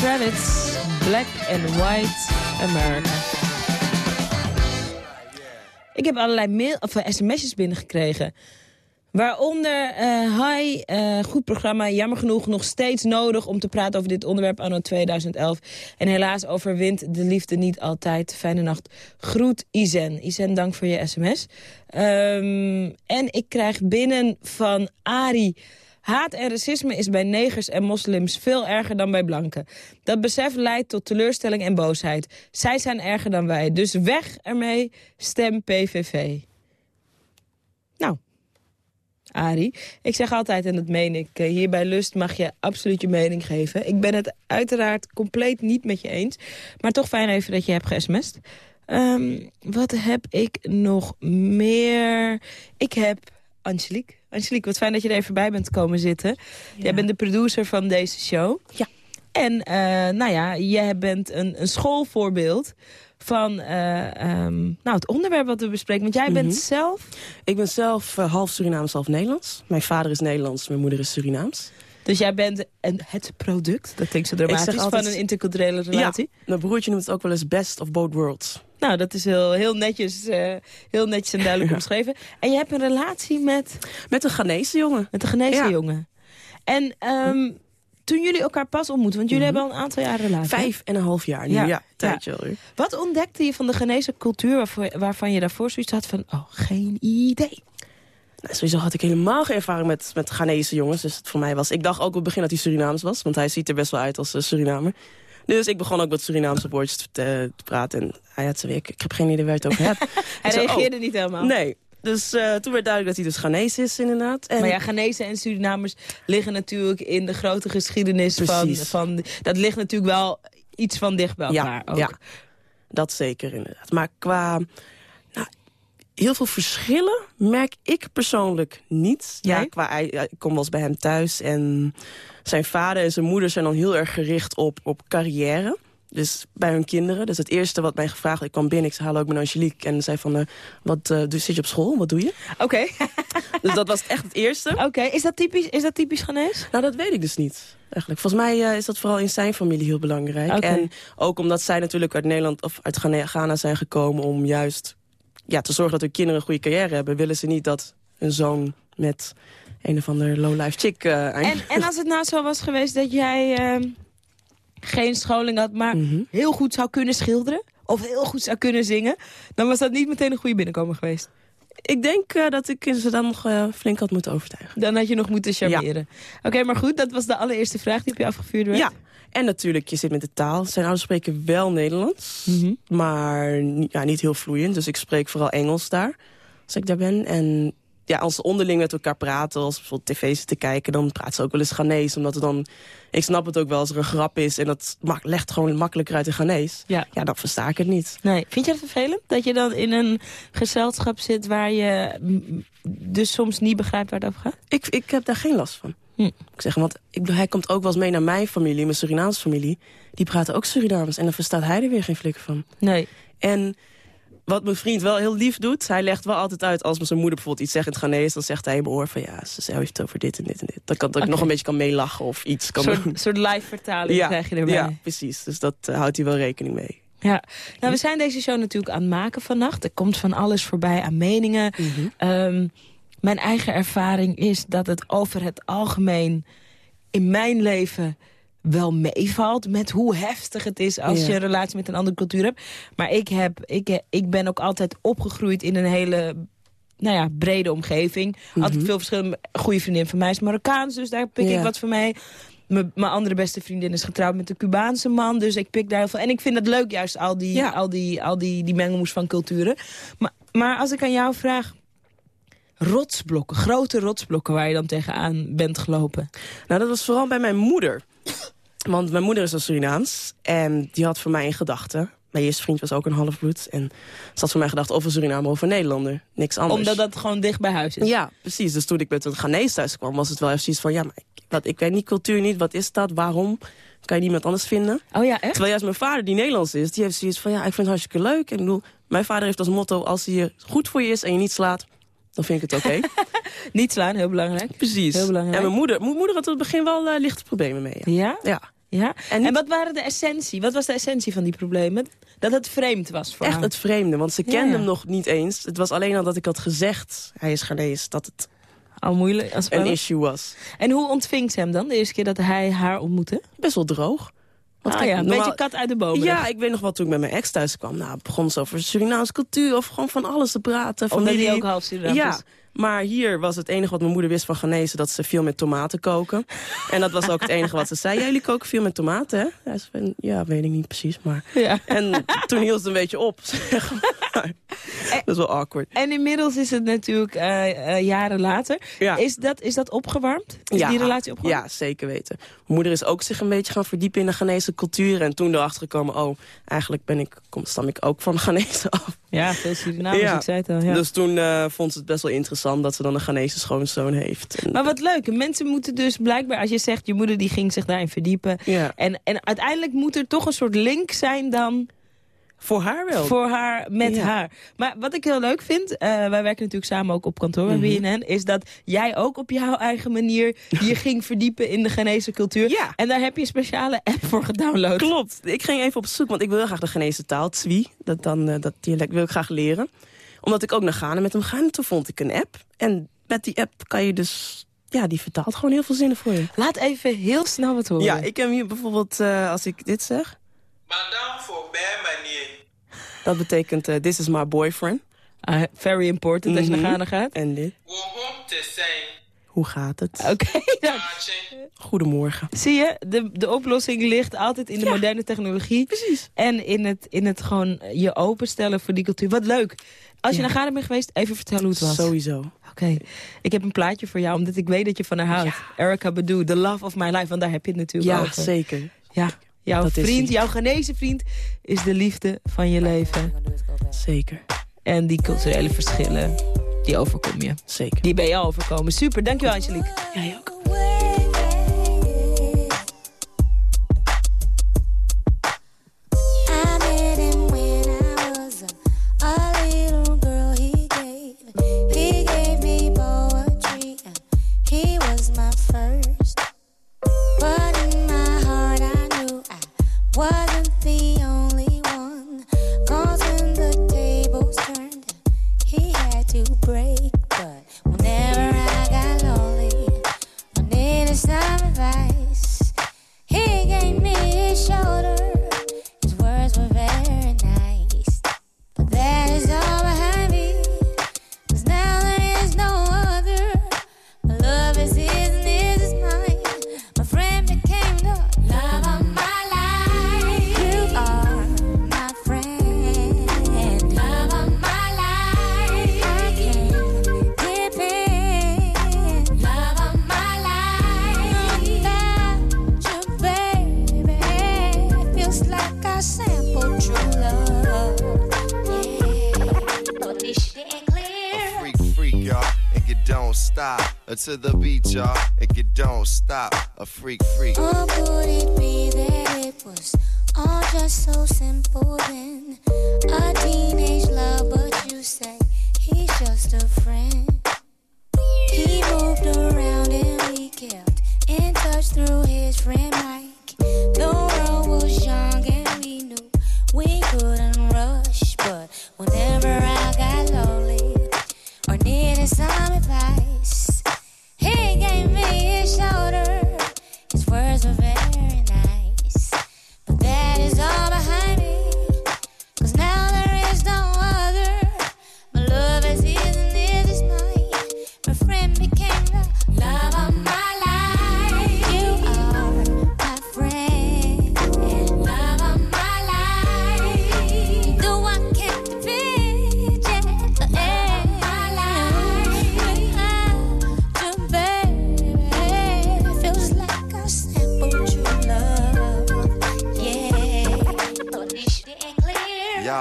Kravitz, Black and White America. Ik heb allerlei mail, of, eh, sms'jes binnengekregen. Waaronder, eh hi, eh, goed programma, jammer genoeg nog steeds nodig om te praten over dit onderwerp anno 2011. En helaas overwint de liefde niet altijd. Fijne nacht. Groet Izen. Izen, dank voor je sms. Ehm, en ik krijg binnen van Ari... Haat en racisme is bij negers en moslims veel erger dan bij blanken. Dat besef leidt tot teleurstelling en boosheid. Zij zijn erger dan wij, dus weg ermee, stem PVV. Nou, Arie. Ik zeg altijd, en dat meen ik, eh, hier bij Lust mag je absoluut je mening geven. Ik ben het uiteraard compleet niet met je eens. Maar toch fijn even dat je hebt ge-sms'd. Ehm, wat heb ik nog meer? Ik heb Angelique. Angelique, wat fijn dat je er even bij bent komen zitten. Jij bent de producer van deze show. Ja. En eh, nou ja, jij bent een, een schoolvoorbeeld van eh, ehm, nou, het onderwerp wat we bespreken. Want jij bent Mhm. zelf... Ik ben zelf eh, half Surinaams, half Nederlands. Mijn vader is Nederlands, mijn moeder is Surinaams. Dus jij bent een, het product, dat klinkt zo dramatisch, altijd- van een interculturele relatie. Ja, mijn broertje noemt het ook wel eens best of both worlds. Nou, dat is heel, heel, netjes, eh, heel netjes en duidelijk Ja. omschreven. En je hebt een relatie met... Met een Ghanese jongen. Met een Ghanese Ja. jongen. En ehm, toen jullie elkaar pas ontmoetten, want jullie Mhm. hebben al een aantal jaren relatie. Vijf en een half jaar nu, ja. Ja, tijdje ja. alweer. Wat ontdekte je van de Ghanese cultuur waarvoor, waarvan je daarvoor zoiets had van... oh, geen idee. Nou, sowieso had ik helemaal geen ervaring met, met Ghanese jongens. Dus het voor mij was... Ik dacht ook op het begin dat hij Surinaams was. Want hij ziet er best wel uit als een Surinamer. Dus ik begon ook met Surinaamse woordjes te, te praten. En hij had zoiets, ik, ik heb geen idee waar je het over hebt. (laughs) Hij oh, reageerde niet helemaal. Nee. Dus eh, toen werd duidelijk dat hij dus Ghanese is, inderdaad. En Maar ja, Ghanese en Surinamers liggen natuurlijk in de grote geschiedenis van, Precies. van... Dat ligt natuurlijk wel iets van dicht bij elkaar ook. ja, dat zeker inderdaad. Maar qua heel veel verschillen merk ik persoonlijk niet. Ja, Nee? qua, ja, ik kom wel eens bij hem thuis en zijn vader en zijn moeder zijn dan heel erg gericht op, op carrière. Dus bij hun kinderen. Dus het eerste wat mij gevraagd werd, ik kwam binnen, ik zei hallo, ik ben Angelique. En zei van, eh, wat eh, dus zit je op school? Wat doe je? Oké. (laughs) Dus dat was echt het eerste. Oké, is dat typisch, is dat typisch Ghanese? Nou, dat weet ik dus niet. Eigenlijk. Volgens mij eh, is dat vooral in zijn familie heel belangrijk. En ook omdat zij natuurlijk uit Nederland of uit Ghana zijn gekomen om juist ja, te zorgen dat hun kinderen een goede carrière hebben, willen ze niet dat een zoon met een of ander low-life chick eh En, en als het nou zo was geweest dat jij ehm, geen scholing had... maar Mhm. heel goed zou kunnen schilderen... of heel goed zou kunnen zingen... dan was dat niet meteen een goede binnenkomer geweest. Ik denk eh, dat ik ze dan nog eh, flink had moeten overtuigen. Dan had je nog moeten charmeren. Oké, maar goed, dat was de allereerste vraag die op je afgevuurd werd. Ja, en natuurlijk, je zit met de taal. Zijn ouders spreken wel Nederlands, Mhm. maar ja, niet heel vloeiend. Dus ik spreek vooral Engels daar, als ik daar ben. En ja, als ze onderling met elkaar praten, als bijvoorbeeld tv zitten kijken... dan praten ze ook wel eens Ghanese, omdat er dan... Ik snap het ook wel als er een grap is en dat legt gewoon makkelijker uit de Ghanese. Ja. ja, dan versta ik het niet. Nee. Vind je het vervelend dat je dan in een gezelschap zit... waar je dus soms niet begrijpt waar het over gaat? Ik, ik heb daar geen last van. Hm. Ik zeg, want ik, hij komt ook wel eens mee naar mijn familie, mijn Surinaamse familie. Die praten ook Surinaams en dan verstaat hij er weer geen flikker van. Nee. En wat mijn vriend wel heel lief doet, hij legt wel altijd uit... als zijn moeder bijvoorbeeld iets zegt in het Ghanese... dan zegt hij in mijn oor van ja, ze heeft het over dit en dit en dit. Dat, kan, dat ik nog een beetje kan meelachen of iets kan soort, soort live vertaling Ja, krijg je erbij. ja, precies. Dus dat eh, houdt hij wel rekening mee. Ja, nou, we zijn deze show natuurlijk aan het maken vannacht. Er komt van alles voorbij aan meningen. Mhm. Ehm, mijn eigen ervaring is dat het over het algemeen in mijn leven wel meevalt met hoe heftig het is als Ja. je een relatie met een andere cultuur hebt. Maar ik, heb, ik, ik ben ook altijd opgegroeid in een hele nou ja, brede omgeving. Altijd Mhm. veel verschillende... Goede vriendin van mij is Marokkaans, dus daar pik ik wat van mee. M- Mijn andere beste vriendin is getrouwd met een Cubaanse man, dus ik pik daar heel veel. En ik vind het leuk, juist al die, Ja. al die, al die, die mengelmoes van culturen. Maar, maar als ik aan jou vraag, rotsblokken, grote rotsblokken waar je dan tegenaan bent gelopen. Nou, dat was vooral bij mijn moeder. Want mijn moeder is al Surinaams. En die had voor mij een gedachte. Mijn eerste vriend was ook een halfbloed. En ze had voor mij gedacht over Suriname of een Nederlander. Niks anders. Omdat dat gewoon dicht bij huis is. Ja, precies. Dus toen ik met een Ghanese thuis kwam, was het wel even zoiets van... ja, maar ik, wat, ik weet niet cultuur niet, wat is dat, waarom? Kan je niemand anders vinden? Oh ja, echt? Terwijl juist mijn vader, die Nederlands is, die heeft zoiets van... ja, ik vind het hartstikke leuk. En ik bedoel, mijn vader heeft als motto... als hij goed voor je is en je niet slaat, dan vind ik het oké. (laughs) Niet slaan, heel belangrijk. Precies. Heel belangrijk. En mijn moeder, mijn moeder had op het begin wel eh, lichte problemen mee. Ja. Ja? ja. Ja? En, wat waren de essentie? Wat was de essentie van die problemen? Dat het vreemd was voor Echt haar. het vreemde, want ze kende ja. hem nog niet eens. Het was alleen al dat ik had gezegd, hij is Ghanese, dat het Al moeilijk. Als een issue was. En hoe ontving ze hem dan de eerste keer dat hij haar ontmoette? Best wel droog. Ah ja, een normaal- beetje kat uit de bomen. Ja, ik weet nog wel toen ik met mijn ex thuis kwam. Nou, begon ze over Surinaamse cultuur of gewoon van alles te praten. Omdat hij ook half Surinaams Ja, is. Maar hier was het enige wat mijn moeder wist van Ghanese... dat ze veel met tomaten koken. en dat was ook het enige wat ze zei. Ja, jullie koken veel met tomaten, hè? Ja, ze ja weet ik niet precies, maar... Ja. En toen hield het een beetje op, (laughs) zeg maar. Dat is wel awkward. En inmiddels is het natuurlijk eh, eh, jaren later. Ja. Is, dat, is dat opgewarmd? Is ja, die relatie opgewarmd? Ja, zeker weten. Mijn moeder is ook zich een beetje gaan verdiepen in de Ghanese cultuur. En toen erachter gekomen, oh, eigenlijk ben ik, kom, stam ik ook van Ghanese (laughs) af. Ja, veel Surinamers, ik zei het al. Ja. Dus toen eh, vond ze het best wel interessant dat ze dan een Ghanese schoonzoon heeft. En- Maar wat leuk, mensen moeten dus blijkbaar, als je zegt... je moeder die ging zich daarin verdiepen... Ja. En, en uiteindelijk moet er toch een soort link zijn dan... Voor haar wel. Voor haar, met Ja. haar. Maar wat ik heel leuk vind, eh, wij werken natuurlijk samen ook op kantoor bij Mhm. BNN... is dat jij ook op jouw eigen manier je (laughs) ging verdiepen in de Ghanese cultuur. Ja. En daar heb je een speciale app voor gedownload. Klopt. Ik ging even op zoek, want ik wil graag de Ghanese taal, Tswi. Dat, dan, eh, dat dialect wil ik graag leren. Omdat ik ook naar Ghana met hem ga. En toen vond ik een app. En met die app kan je dus... Ja, die vertaalt gewoon heel veel zinnen voor je. Laat even heel snel wat horen. Ja, ik heb hier bijvoorbeeld, eh, als ik dit zeg... Dat betekent, eh, this is my boyfriend. Ah, very important als je Mhm. naar Ghana gaat. En dit. Hoe gaat het? Oké, (laughs) Goedemorgen. zie je, de, de oplossing ligt altijd in de moderne technologie. Precies. En in het, in het gewoon je openstellen voor die cultuur. Wat leuk. Als je Ja. naar Ghana bent geweest, even vertellen hoe het was. Sowieso. Oké, ik heb een plaatje voor jou, omdat ik weet dat je van haar houdt. Erica Badu, The Love of My Life, want daar heb je het natuurlijk Ja, over. zeker. Ja, jouw Dat vriend, jouw Ghanese vriend, is de liefde van je leven. Zeker. En die culturele verschillen, die overkom je. Zeker. Die ben je al overkomen. Super, dankjewel Angelique. Jij ook.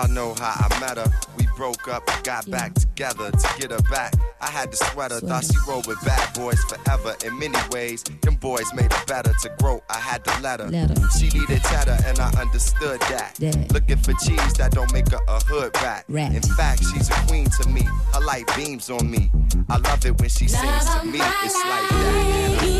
Y'all know how I met her. We broke up, got back together to get her back. I had the sweater, thought she rolled with bad boys forever. In many ways, them boys made her better. To grow, I had to let her. Let her. She needed cheddar, and I understood that. That. Looking for cheese that don't make her a hood rat. Rat. In fact, she's a queen to me. Her light beams on me. I love it when she sings to me. It's like that.